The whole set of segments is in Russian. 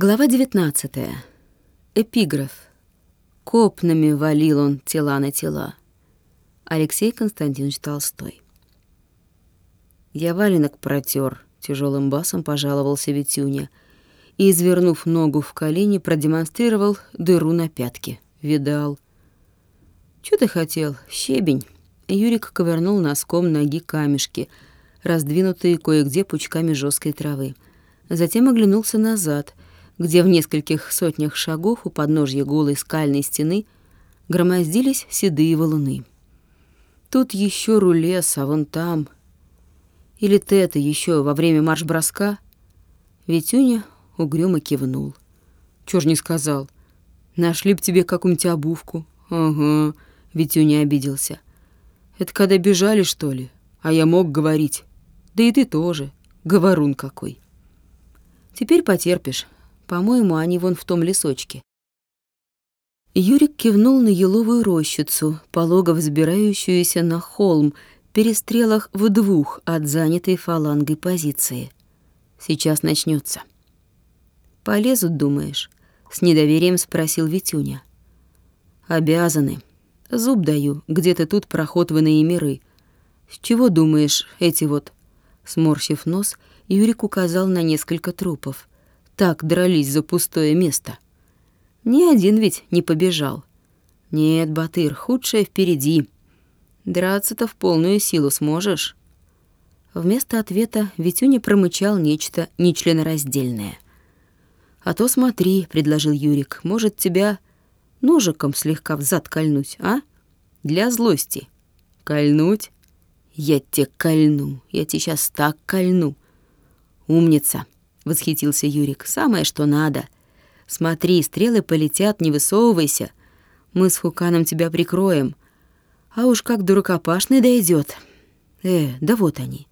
Глава 19. Эпиграф. Копнами валил он тела на тела. Алексей Константинович Толстой. Я валенок протер, тяжелым басом пожаловался Витюня и, извернув ногу в колени, продемонстрировал дыру на пятке. Видал. «Чё ты хотел? Щебень?» Юрик ковырнул носком ноги камешки, раздвинутые кое-где пучками жесткой травы. Затем оглянулся назад, где в нескольких сотнях шагов у подножья голой скальной стены громоздились седые валуны. Тут еще рулес, а вон там... Или это еще во время марш-броска? Витюня угрюмо кивнул. Чё ж не сказал? Нашли б тебе какую-нибудь обувку. Ага, Витюня обиделся. Это когда бежали, что ли? А я мог говорить. Да и ты тоже. Говорун какой. Теперь потерпишь. По-моему, они вон в том лесочке. Юрик кивнул на еловую рощицу, полого взбирающуюся на холм, перестрелах в двух от занятой фалангой позиции. Сейчас начнется. «Полезут, думаешь?» — с недоверием спросил Витюня. «Обязаны. Зуб даю, где-то тут проход в иные миры. С чего думаешь, эти вот...» Сморщив нос, Юрик указал на несколько трупов. Так дрались за пустое место. Ни один ведь не побежал. Нет, Батыр, худшее впереди. Драться-то в полную силу сможешь?» Вместо ответа Витюня промычал нечто нечленораздельное. «А то смотри», — предложил Юрик, — «может, тебя ножиком слегка в зад кольнуть, а? Для злости». «Кольнуть? Я тебе кольну, я тебе сейчас так кольну». «Умница», — восхитился Юрик, — «самое, что надо. Смотри, стрелы полетят, не высовывайся. Мы с Хуканом тебя прикроем. А уж как до рукопашной дойдет. Э, да вот они.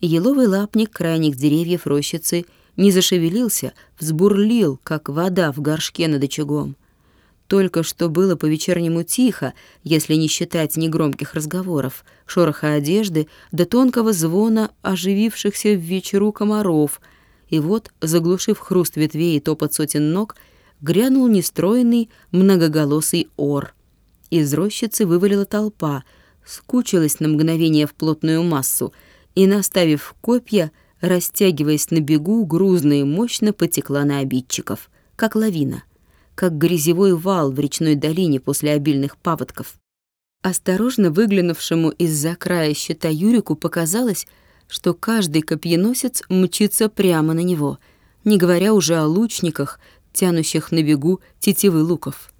Еловый лапник крайних деревьев рощицы не зашевелился, взбурлил, как вода в горшке над очагом. Только что было по-вечернему тихо, если не считать негромких разговоров, шороха одежды до тонкого звона оживившихся в вечеру комаров. И вот, заглушив хруст ветвей и топот сотен ног, грянул нестроенный многоголосый ор — из рощицы вывалила толпа, скучилась на мгновение в плотную массу и, наставив копья, растягиваясь на бегу, грузно и мощно потекла на обидчиков, как лавина, как грязевой вал в речной долине после обильных паводков. Осторожно выглянувшему из-за края щита Юрику показалось, что каждый копьеносец мчится прямо на него, не говоря уже о лучниках, тянущих на бегу тетивы луков.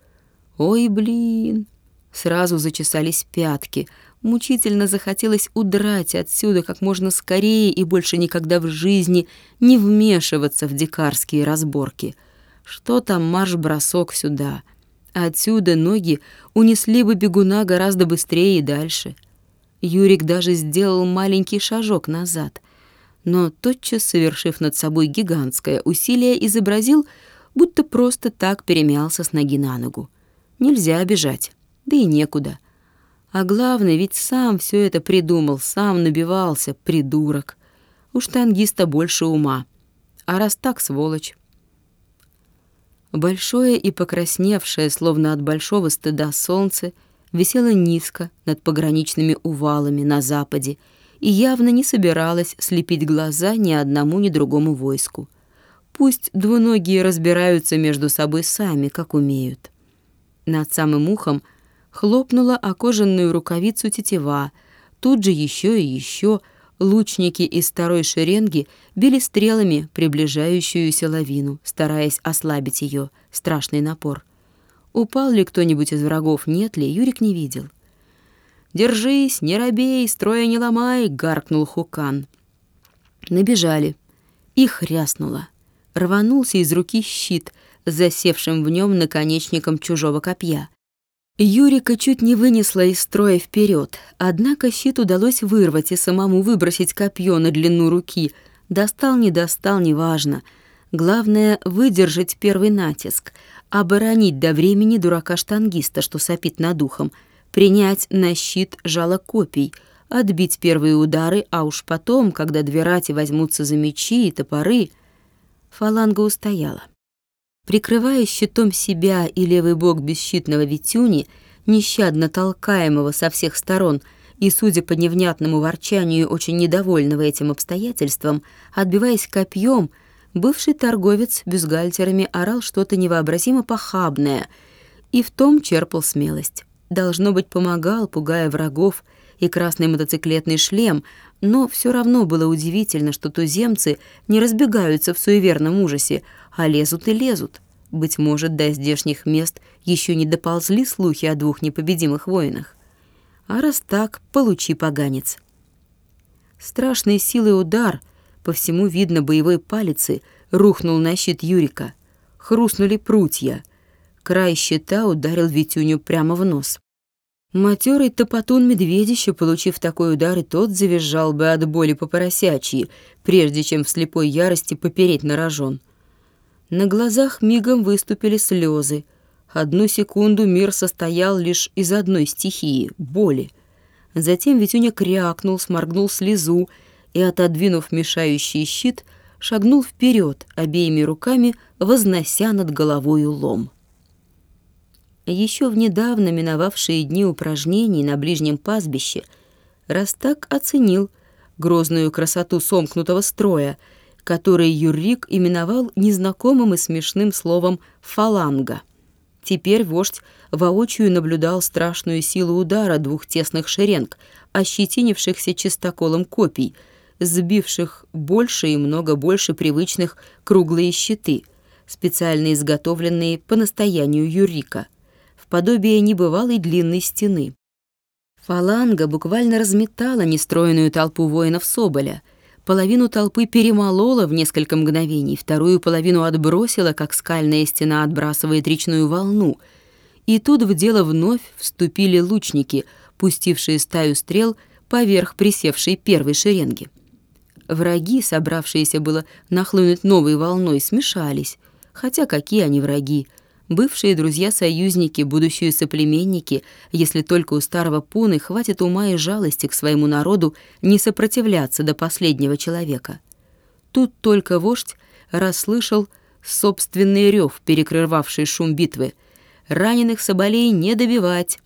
«Ой, блин!» Сразу зачесались пятки. Мучительно захотелось удрать отсюда как можно скорее и больше никогда в жизни не вмешиваться в дикарские разборки. Что там марш-бросок сюда? Отсюда ноги унесли бы бегуна гораздо быстрее и дальше. Юрик даже сделал маленький шажок назад, но тотчас, совершив над собой гигантское усилие, изобразил, будто просто так перемялся с ноги на ногу. Нельзя бежать да и некуда. А главное, ведь сам все это придумал, сам набивался, придурок. Уж тангиста больше ума. А раз так, сволочь. Большое и покрасневшее, словно от большого стыда солнце, висело низко над пограничными увалами на западе и явно не собиралось слепить глаза ни одному, ни другому войску. Пусть двуногие разбираются между собой сами, как умеют. Над самым ухом — хлопнула о кожаную рукавицу тетива. Тут же еще и еще лучники из второй шеренги били стрелами приближающуюся лавину, стараясь ослабить ее страшный напор. Упал ли кто-нибудь из врагов, нет ли, Юрик не видел. «Держись, не робей, строя не ломай!» — гаркнул Хукан. Набежали. Их ряснуло. Рванулся из руки щит, засевшим в нем наконечником чужого копья. Юрика чуть не вынесла из строя вперед, однако щит удалось вырвать и самому выбросить копье на длину руки. Достал, не достал, неважно. Главное — выдержать первый натиск, оборонить до времени дурака-штангиста, что сопит над ухом, принять на щит жало копий, отбить первые удары, а уж потом, когда две рати возьмутся за мечи и топоры... фаланга устояла. Прикрывая щитом себя и левый бок бесщитного Витюни, нещадно толкаемого со всех сторон и, судя по невнятному ворчанию, очень недовольного этим обстоятельством, отбиваясь копьем, бывший торговец бюстгальтерами орал что-то невообразимо похабное и в том черпал смелость. Должно быть, помогал, пугая врагов, и красный мотоциклетный шлем, но все равно было удивительно, что туземцы не разбегаются в суеверном ужасе, а лезут и лезут. Быть может, до здешних мест еще не доползли слухи о двух непобедимых воинах. А раз так, получи поганец. Страшной силой удар, по всему видно боевой палицы, рухнул на щит Юрика. Хрустнули прутья. Край щита ударил Витюню прямо в нос. Матерый топотун медведище, получив такой удар, и тот завизжал бы от боли по поросячьи, прежде чем в слепой ярости попереть на рожон. На глазах мигом выступили слезы. Одну секунду мир состоял лишь из одной стихии — боли. Затем Витюня крякнул, сморгнул слезу и, отодвинув мешающий щит, шагнул вперед, обеими руками вознося над головой лом. Еще в недавно миновавшие дни упражнений на ближнем пастбище Растак оценил грозную красоту сомкнутого строя, который Юрик именовал незнакомым и смешным словом «фаланга». Теперь вождь воочию наблюдал страшную силу удара двух тесных шеренг, ощетинившихся чистоколом копий, сбивших больше и много больше привычных круглые щиты, специально изготовленные по настоянию Юрика — подобие небывалой длинной стены. Фаланга буквально разметала нестроенную толпу воинов Соболя. Половину толпы перемолола в несколько мгновений, вторую половину отбросила, как скальная стена отбрасывает речную волну. И тут в дело вновь вступили лучники, пустившие стаю стрел поверх присевшей первой шеренги. Враги, собравшиеся было нахлынуть новой волной, смешались. Хотя какие они враги? Бывшие друзья-союзники, будущие соплеменники, если только у старого Пуны хватит ума и жалости к своему народу не сопротивляться до последнего человека. Тут только вождь расслышал собственный рев, перекрывавший шум битвы. Раненых соболей не добивать.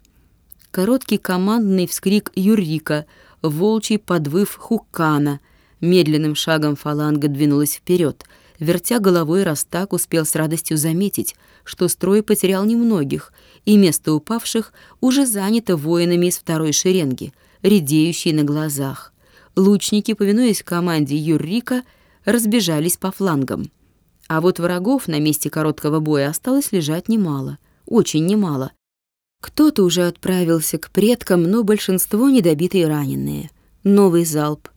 Короткий командный вскрик Юрика, волчий подвыв Хукана. Медленным шагом фаланга двинулась вперед — Вертя головой, Растак успел с радостью заметить, что строй потерял немногих, и место упавших уже занято воинами из второй шеренги, редеющей на глазах. Лучники, повинуясь команде Юррика, разбежались по флангам. А вот врагов на месте короткого боя осталось лежать немало, очень немало. Кто-то уже отправился к предкам, но большинство недобитые раненые. Новый залп.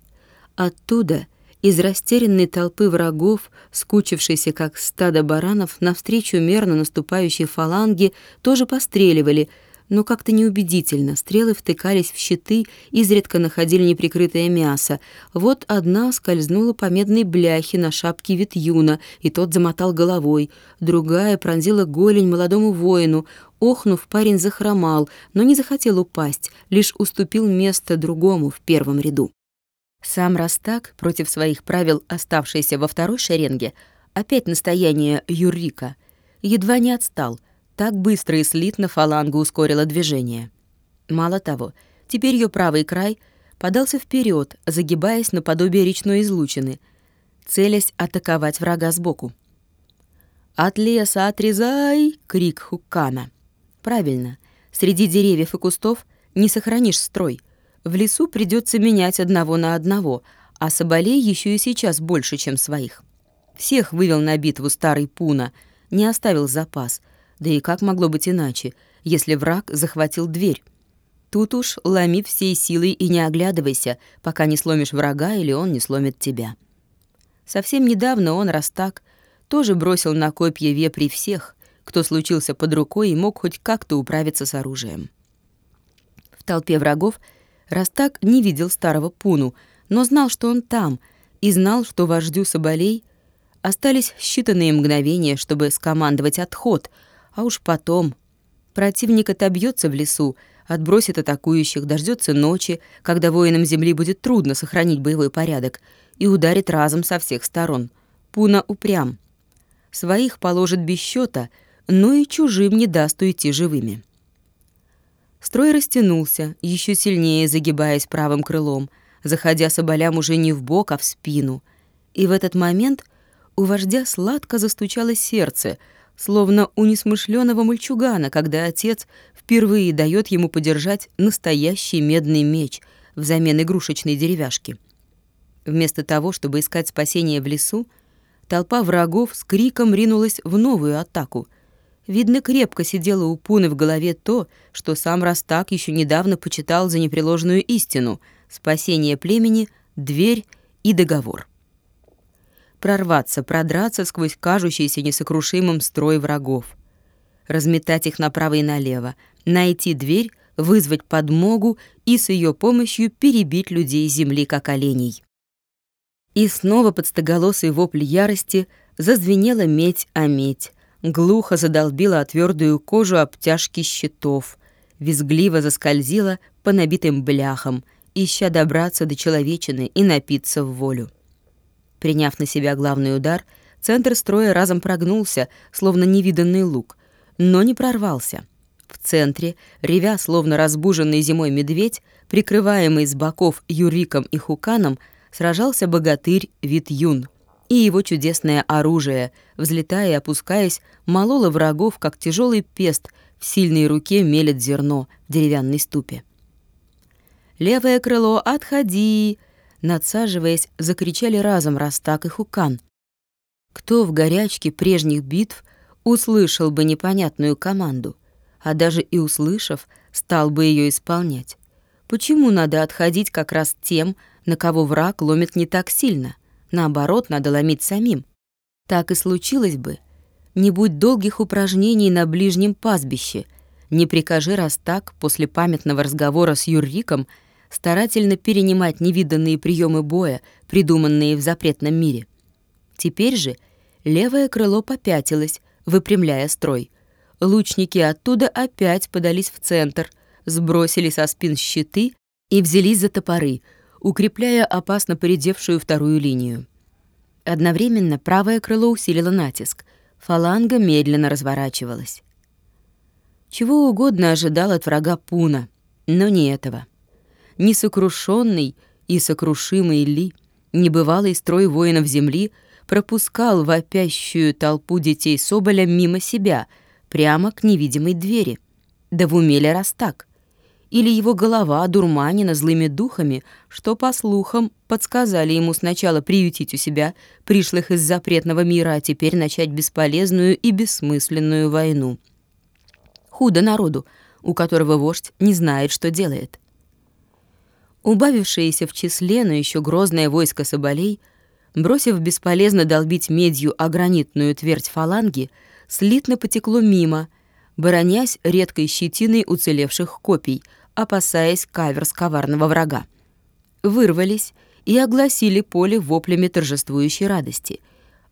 Оттуда — из растерянной толпы врагов, скучившейся как стадо баранов, навстречу мерно наступающей фаланги, тоже постреливали, но как-то неубедительно. Стрелы втыкались в щиты, изредка находили неприкрытое мясо. Вот одна скользнула по медной бляхе на шапке Витюна, и тот замотал головой. Другая пронзила голень молодому воину. Охнув, парень захромал, но не захотел упасть, лишь уступил место другому в первом ряду. Сам Растак, против своих правил оставшийся во второй шеренге, опять настояние Юрика, едва не отстал, так быстро и слитно фаланга ускорила движение. Мало того, теперь ее правый край подался вперед, загибаясь наподобие речной излучины, целясь атаковать врага сбоку. «От леса отрезай!» — крик Хукана. «Правильно, среди деревьев и кустов не сохранишь строй — в лесу придется менять одного на одного, а соболей еще и сейчас больше, чем своих. Всех вывел на битву старый Пуна, не оставил запас. Да и как могло быть иначе, если враг захватил дверь? Тут уж ломи всей силой и не оглядывайся, пока не сломишь врага или он не сломит тебя. Совсем недавно он, раз так, тоже бросил на копья вепри всех, кто случился под рукой и мог хоть как-то управиться с оружием. В толпе врагов — Растак не видел старого Пуну, но знал, что он там, и знал, что вождю Соболей остались считанные мгновения, чтобы скомандовать отход, а уж потом противник отобьется в лесу, отбросит атакующих, дождется ночи, когда воинам земли будет трудно сохранить боевой порядок, и ударит разом со всех сторон. Пуна упрям. Своих положит без счета, но и чужим не даст уйти живыми. Строй растянулся, еще сильнее загибаясь правым крылом, заходя соболям уже не в бок, а в спину. И в этот момент у вождя сладко застучало сердце, словно у несмышленого мальчугана, когда отец впервые дает ему подержать настоящий медный меч взамен игрушечной деревяшки. Вместо того, чтобы искать спасение в лесу, толпа врагов с криком ринулась в новую атаку — Видно, крепко сидело у Пуны в голове то, что сам Растак еще недавно почитал за непреложную истину — спасение племени, дверь и договор. Прорваться, продраться сквозь кажущийся несокрушимым строй врагов. Разметать их направо и налево, найти дверь, вызвать подмогу и с ее помощью перебить людей земли, как оленей. И снова под стоголосый вопль ярости зазвенела медь о медь, глухо задолбила о твердую кожу обтяжки щитов, визгливо заскользила по набитым бляхам, ища добраться до человечины и напиться в волю. Приняв на себя главный удар, центр строя разом прогнулся, словно невиданный лук, но не прорвался. В центре, ревя словно разбуженный зимой медведь, прикрываемый с боков Юриком и Хуканом, сражался богатырь Вит-Юн — и его чудесное оружие, взлетая и опускаясь, мололо врагов, как тяжелый пест в сильной руке мелет зерно в деревянной ступе. «Левое крыло, отходи!» Надсаживаясь, закричали разом Растак и Хукан. Кто в горячке прежних битв услышал бы непонятную команду, а даже и услышав, стал бы ее исполнять? Почему надо отходить как раз тем, на кого враг ломит не так сильно — Наоборот, надо ломить самим. Так и случилось бы. Не будь долгих упражнений на ближнем пастбище, не прикажи раз так, после памятного разговора с Юрриком, старательно перенимать невиданные приемы боя, придуманные в запретном мире. Теперь же левое крыло попятилось, выпрямляя строй. Лучники оттуда опять подались в центр, сбросили со спин щиты и взялись за топоры — укрепляя опасно поредевшую вторую линию. Одновременно правое крыло усилило натиск, фаланга медленно разворачивалась. Чего угодно ожидал от врага Пуна, но не этого. Несокрушенный и сокрушимый Ли, небывалый строй воинов земли, пропускал вопящую толпу детей Соболя мимо себя, прямо к невидимой двери. Да в умеле раз так или его голова одурманена злыми духами, что, по слухам, подсказали ему сначала приютить у себя пришлых из запретного мира, а теперь начать бесполезную и бессмысленную войну. Худо народу, у которого вождь не знает, что делает. Убавившееся в числе, но еще грозное войско соболей, бросив бесполезно долбить медью о гранитную твердь фаланги, слитно потекло мимо, боронясь редкой щетиной уцелевших копий — опасаясь каверс коварного врага. Вырвались и огласили поле воплями торжествующей радости.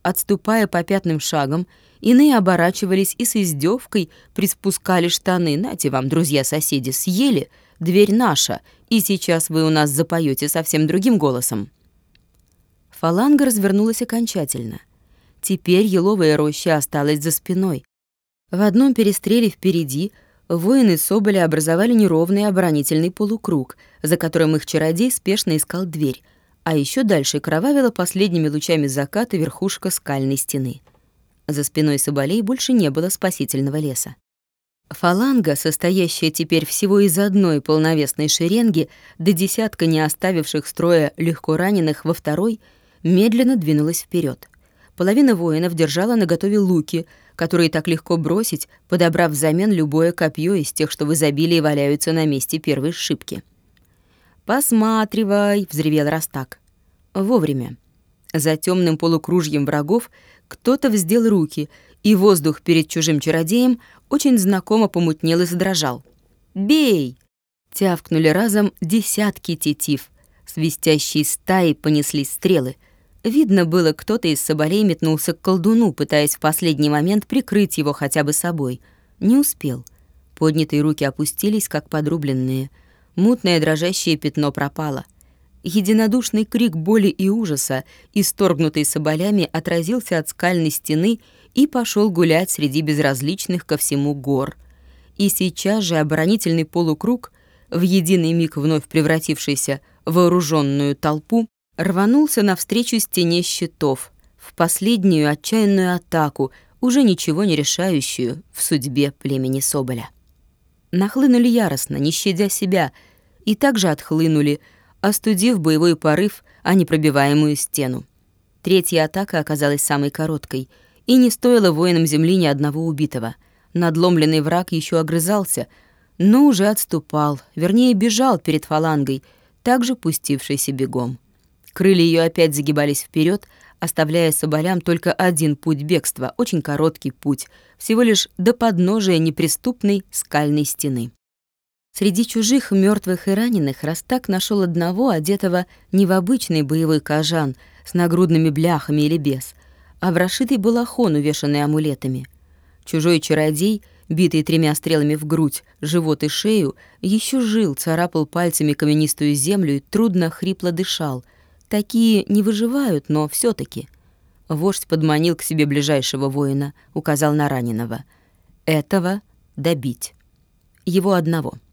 Отступая по пятным шагам, иные оборачивались и с издевкой приспускали штаны. «Нате вам, друзья-соседи, съели, дверь наша, и сейчас вы у нас запоете совсем другим голосом». Фаланга развернулась окончательно. Теперь еловая роща осталась за спиной. В одном перестреле впереди — Воины Соболя образовали неровный оборонительный полукруг, за которым их чародей спешно искал дверь, а еще дальше кровавила последними лучами заката верхушка скальной стены. За спиной Соболей больше не было спасительного леса. Фаланга, состоящая теперь всего из одной полновесной шеренги, до десятка не оставивших строя легко раненых во второй, медленно двинулась вперед. Половина воинов держала наготове луки, которые так легко бросить, подобрав взамен любое копье из тех, что в изобилии валяются на месте первой шибки. «Посматривай!» — взревел Растак. Вовремя. За темным полукружьем врагов кто-то вздел руки, и воздух перед чужим чародеем очень знакомо помутнел и задрожал. «Бей!» — тявкнули разом десятки тетив. Свистящие стаи понеслись стрелы — Видно было, кто-то из соболей метнулся к колдуну, пытаясь в последний момент прикрыть его хотя бы собой. Не успел. Поднятые руки опустились, как подрубленные. Мутное дрожащее пятно пропало. единодушный крик боли и ужаса, исторгнутый соболями, отразился от скальной стены и пошел гулять среди безразличных ко всему гор. И сейчас же оборонительный полукруг, в единый миг вновь превратившийся в вооруженную толпу, рванулся навстречу стене щитов, в последнюю отчаянную атаку, уже ничего не решающую в судьбе племени Соболя. Нахлынули яростно, не щадя себя, и также отхлынули, остудив боевой порыв о непробиваемую стену. Третья атака оказалась самой короткой и не стоила воинам земли ни одного убитого. Надломленный враг еще огрызался, но уже отступал, вернее, бежал перед фалангой, также пустившейся бегом. Крылья ее опять загибались вперед, оставляя соболям только один путь бегства, очень короткий путь, всего лишь до подножия неприступной скальной стены. Среди чужих мертвых и раненых Растак нашел одного, одетого не в обычный боевой кожан с нагрудными бляхами или без, а в расшитый балахон, увешанный амулетами. Чужой чародей, битый тремя стрелами в грудь, живот и шею, еще жил, царапал пальцами каменистую землю и трудно хрипло дышал. Такие не выживают, но все таки Вождь подманил к себе ближайшего воина, указал на раненого. Этого добить. Его одного —